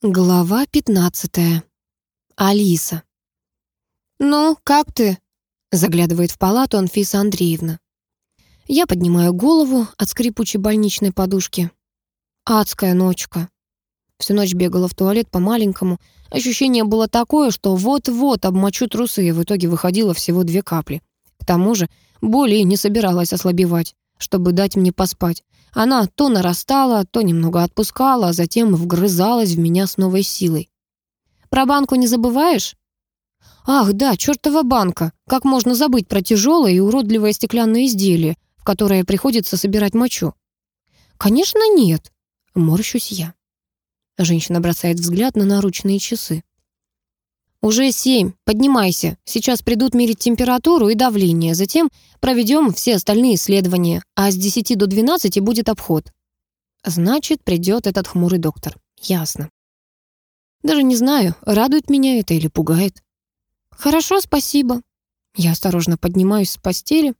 Глава 15. Алиса. «Ну, как ты?» — заглядывает в палату Анфиса Андреевна. Я поднимаю голову от скрипучей больничной подушки. Адская ночка. Всю ночь бегала в туалет по-маленькому. Ощущение было такое, что вот-вот обмочу трусы, и в итоге выходило всего две капли. К тому же боли не собиралась ослабевать, чтобы дать мне поспать. Она то нарастала, то немного отпускала, а затем вгрызалась в меня с новой силой. «Про банку не забываешь?» «Ах, да, чертова банка! Как можно забыть про тяжелое и уродливое стеклянное изделие, в которое приходится собирать мочу?» «Конечно нет!» — морщусь я. Женщина бросает взгляд на наручные часы. «Уже семь. Поднимайся. Сейчас придут мерить температуру и давление. Затем проведем все остальные исследования. А с десяти до двенадцати будет обход». Значит, придет этот хмурый доктор. Ясно. Даже не знаю, радует меня это или пугает. «Хорошо, спасибо». Я осторожно поднимаюсь с постели.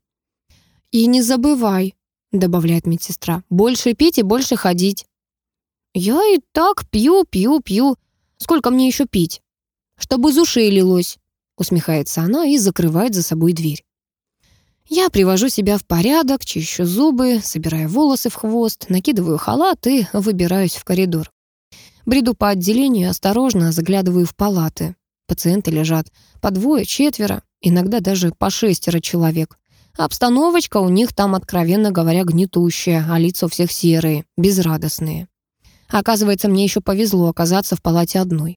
«И не забывай», — добавляет медсестра, «больше пить и больше ходить». «Я и так пью, пью, пью. Сколько мне еще пить?» Чтобы из ушей лилось», — усмехается она и закрывает за собой дверь. Я привожу себя в порядок, чищу зубы, собираю волосы в хвост, накидываю халат и выбираюсь в коридор. Бреду по отделению, осторожно заглядываю в палаты. Пациенты лежат по двое, четверо, иногда даже по шестеро человек. Обстановочка у них там, откровенно говоря, гнетущая, а лица у всех серые, безрадостные. Оказывается, мне еще повезло оказаться в палате одной.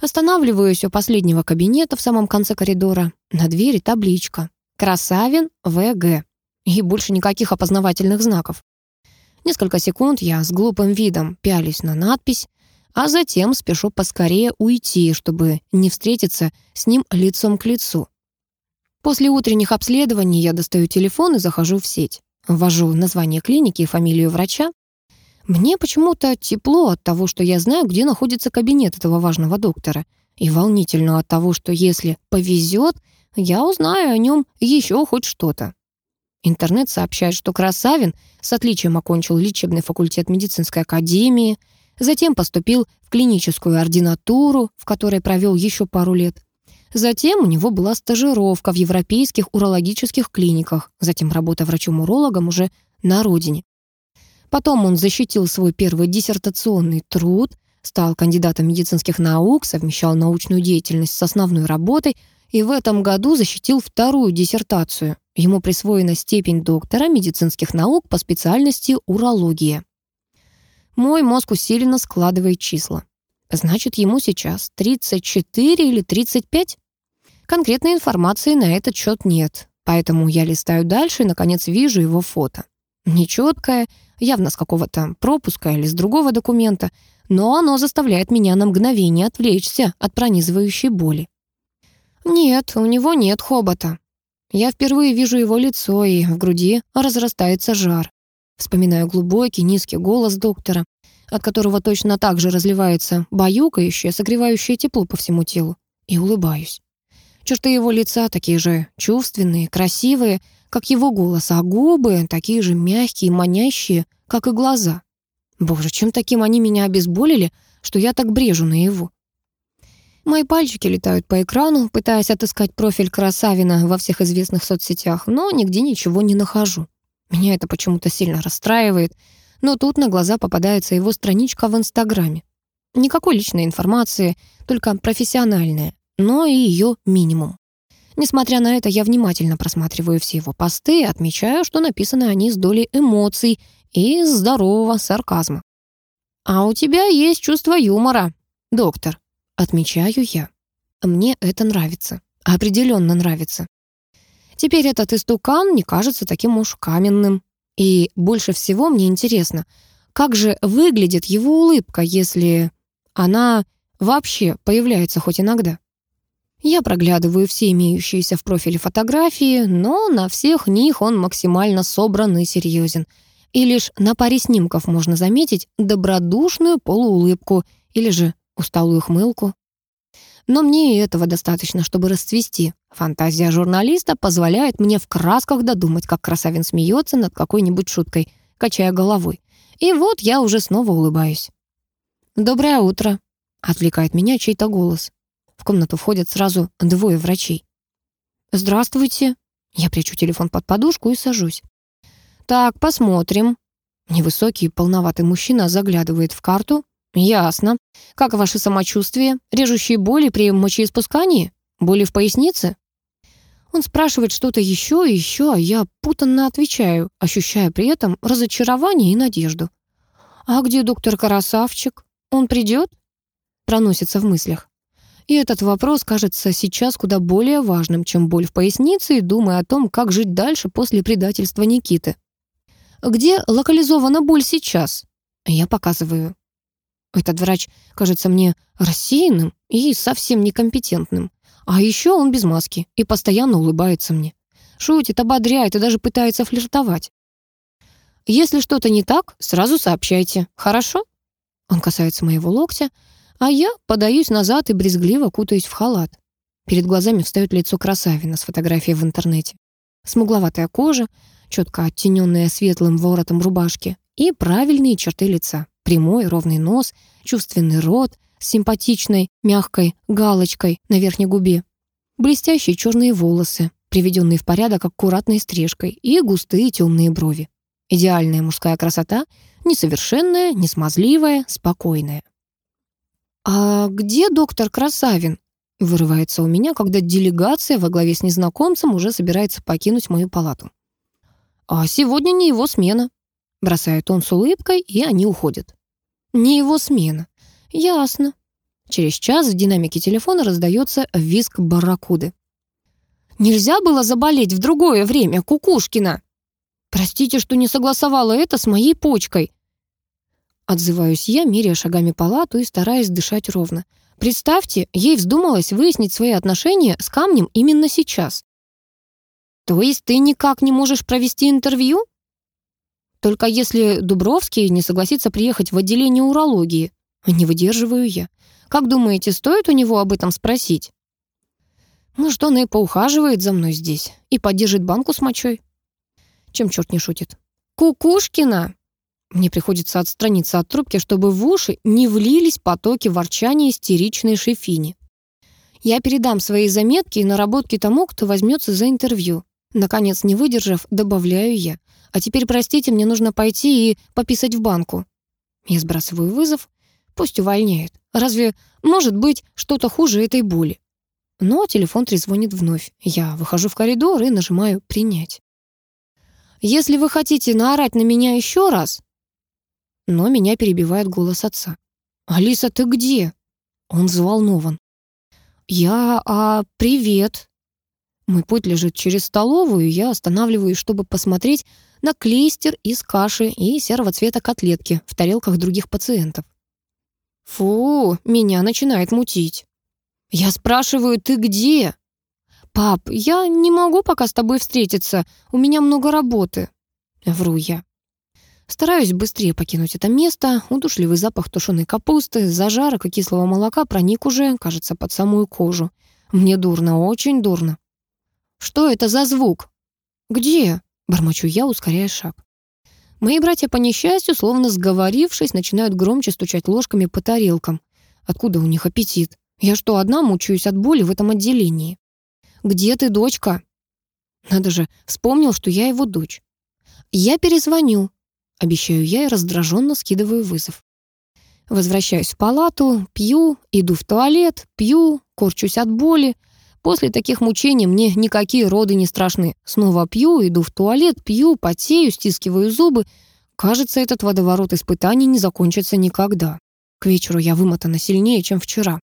Останавливаюсь у последнего кабинета в самом конце коридора. На двери табличка «Красавин ВГ». И больше никаких опознавательных знаков. Несколько секунд я с глупым видом пялюсь на надпись, а затем спешу поскорее уйти, чтобы не встретиться с ним лицом к лицу. После утренних обследований я достаю телефон и захожу в сеть. Ввожу название клиники и фамилию врача. Мне почему-то тепло от того, что я знаю, где находится кабинет этого важного доктора, и волнительно от того, что если повезет, я узнаю о нем еще хоть что-то. Интернет сообщает, что Красавин с отличием окончил лечебный факультет медицинской академии, затем поступил в клиническую ординатуру, в которой провел еще пару лет. Затем у него была стажировка в европейских урологических клиниках, затем работа врачом-урологом уже на родине. Потом он защитил свой первый диссертационный труд, стал кандидатом медицинских наук, совмещал научную деятельность с основной работой и в этом году защитил вторую диссертацию. Ему присвоена степень доктора медицинских наук по специальности урология. Мой мозг усиленно складывает числа. Значит, ему сейчас 34 или 35? Конкретной информации на этот счет нет, поэтому я листаю дальше и, наконец, вижу его фото. Нечеткое, явно с какого-то пропуска или с другого документа, но оно заставляет меня на мгновение отвлечься от пронизывающей боли. Нет, у него нет хобота. Я впервые вижу его лицо, и в груди разрастается жар. Вспоминаю глубокий, низкий голос доктора, от которого точно так же разливается баюкающее, согревающее тепло по всему телу, и улыбаюсь. Черты его лица такие же чувственные, красивые, как его голос, а губы такие же мягкие манящие, как и глаза. Боже, чем таким они меня обезболили, что я так брежу на его. Мои пальчики летают по экрану, пытаясь отыскать профиль Красавина во всех известных соцсетях, но нигде ничего не нахожу. Меня это почему-то сильно расстраивает, но тут на глаза попадается его страничка в Инстаграме. Никакой личной информации, только профессиональная, но и ее минимум. Несмотря на это, я внимательно просматриваю все его посты и отмечаю, что написаны они с долей эмоций и здорового сарказма. «А у тебя есть чувство юмора, доктор», — отмечаю я. Мне это нравится. Определенно нравится. Теперь этот истукан не кажется таким уж каменным. И больше всего мне интересно, как же выглядит его улыбка, если она вообще появляется хоть иногда. Я проглядываю все имеющиеся в профиле фотографии, но на всех них он максимально собран и серьезен. И лишь на паре снимков можно заметить добродушную полуулыбку или же усталую хмылку. Но мне и этого достаточно, чтобы расцвести. Фантазия журналиста позволяет мне в красках додумать, как красавин смеется над какой-нибудь шуткой, качая головой. И вот я уже снова улыбаюсь. «Доброе утро», — отвлекает меня чей-то голос. В комнату входят сразу двое врачей. «Здравствуйте». Я прячу телефон под подушку и сажусь. «Так, посмотрим». Невысокий, полноватый мужчина заглядывает в карту. «Ясно. Как ваше самочувствие? Режущие боли при мочеиспускании? Боли в пояснице?» Он спрашивает что-то еще и еще, а я путанно отвечаю, ощущая при этом разочарование и надежду. «А где доктор Карасавчик? Он придет?» Проносится в мыслях. И этот вопрос кажется сейчас куда более важным, чем боль в пояснице и думая о том, как жить дальше после предательства Никиты. «Где локализована боль сейчас?» Я показываю. Этот врач кажется мне рассеянным и совсем некомпетентным. А еще он без маски и постоянно улыбается мне. Шутит, ободряет и даже пытается флиртовать. «Если что-то не так, сразу сообщайте, хорошо?» Он касается моего локтя, а я подаюсь назад и брезгливо кутаюсь в халат. Перед глазами встает лицо красавина с фотографией в интернете. Смугловатая кожа, четко оттененная светлым воротом рубашки и правильные черты лица. Прямой, ровный нос, чувственный рот с симпатичной, мягкой галочкой на верхней губе. Блестящие черные волосы, приведенные в порядок аккуратной стрижкой, и густые темные брови. Идеальная мужская красота, несовершенная, несмазливая, спокойная. «А где доктор Красавин?» Вырывается у меня, когда делегация во главе с незнакомцем уже собирается покинуть мою палату. «А сегодня не его смена», — бросает он с улыбкой, и они уходят. «Не его смена. Ясно». Через час в динамике телефона раздается визг барракуды. «Нельзя было заболеть в другое время, Кукушкина!» «Простите, что не согласовала это с моей почкой», Отзываюсь я, меряя шагами палату и стараясь дышать ровно. Представьте, ей вздумалось выяснить свои отношения с камнем именно сейчас. То есть ты никак не можешь провести интервью? Только если Дубровский не согласится приехать в отделение урологии. Не выдерживаю я. Как думаете, стоит у него об этом спросить? Может, он и поухаживает за мной здесь и поддержит банку с мочой? Чем черт не шутит? Кукушкина! Мне приходится отстраниться от трубки, чтобы в уши не влились потоки ворчания истеричной шефини. Я передам свои заметки и наработки тому, кто возьмется за интервью. Наконец, не выдержав, добавляю я. А теперь, простите, мне нужно пойти и пописать в банку. Я сбрасываю вызов. Пусть увольняет. Разве может быть что-то хуже этой боли? Но телефон трезвонит вновь. Я выхожу в коридор и нажимаю «Принять». Если вы хотите наорать на меня еще раз, но меня перебивает голос отца. «Алиса, ты где?» Он взволнован. «Я... А... Привет!» Мой путь лежит через столовую, я останавливаюсь, чтобы посмотреть на клейстер из каши и серого цвета котлетки в тарелках других пациентов. Фу, меня начинает мутить. Я спрашиваю, ты где? Пап, я не могу пока с тобой встретиться, у меня много работы. Вру я. Стараюсь быстрее покинуть это место. Удушливый запах тушеной капусты, зажарок и кислого молока проник уже, кажется, под самую кожу. Мне дурно, очень дурно. «Что это за звук?» «Где?» — бормочу я, ускоряя шаг. Мои братья, по несчастью, словно сговорившись, начинают громче стучать ложками по тарелкам. Откуда у них аппетит? Я что, одна мучаюсь от боли в этом отделении? «Где ты, дочка?» Надо же, вспомнил, что я его дочь. «Я перезвоню», Обещаю я и раздраженно скидываю вызов. Возвращаюсь в палату, пью, иду в туалет, пью, корчусь от боли. После таких мучений мне никакие роды не страшны. Снова пью, иду в туалет, пью, потею, стискиваю зубы. Кажется, этот водоворот испытаний не закончится никогда. К вечеру я вымотана сильнее, чем вчера.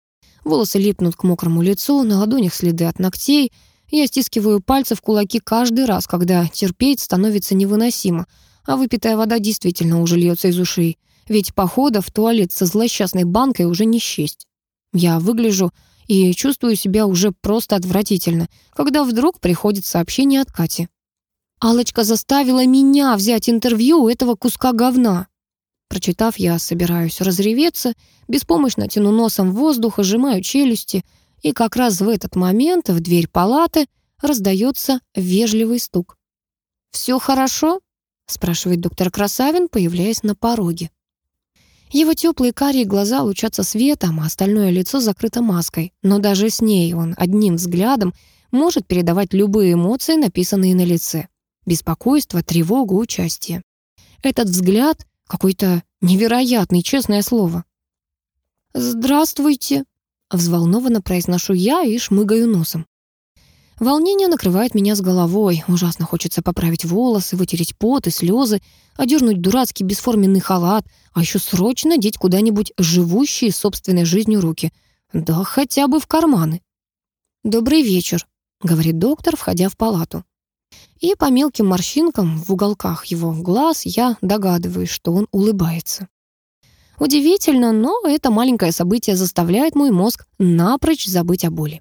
Волосы липнут к мокрому лицу, на ладонях следы от ногтей. Я стискиваю пальцы в кулаки каждый раз, когда терпеть становится невыносимо — а выпитая вода действительно уже льется из ушей, ведь похода в туалет со злосчастной банкой уже не счесть. Я выгляжу и чувствую себя уже просто отвратительно, когда вдруг приходит сообщение от Кати. Алочка заставила меня взять интервью у этого куска говна. Прочитав, я собираюсь разреветься, беспомощно тяну носом в воздух, сжимаю челюсти, и как раз в этот момент в дверь палаты раздается вежливый стук. «Все хорошо?» Спрашивает доктор Красавин, появляясь на пороге. Его теплые карие глаза лучатся светом, а остальное лицо закрыто маской. Но даже с ней он одним взглядом может передавать любые эмоции, написанные на лице. Беспокойство, тревогу, участие. Этот взгляд какой-то невероятный, честное слово. «Здравствуйте», — взволнованно произношу я и шмыгаю носом. Волнение накрывает меня с головой. Ужасно хочется поправить волосы, вытереть пот и слезы, одернуть дурацкий бесформенный халат, а еще срочно деть куда-нибудь живущие собственной жизнью руки. Да хотя бы в карманы. «Добрый вечер», — говорит доктор, входя в палату. И по мелким морщинкам в уголках его глаз я догадываюсь, что он улыбается. Удивительно, но это маленькое событие заставляет мой мозг напрочь забыть о боли.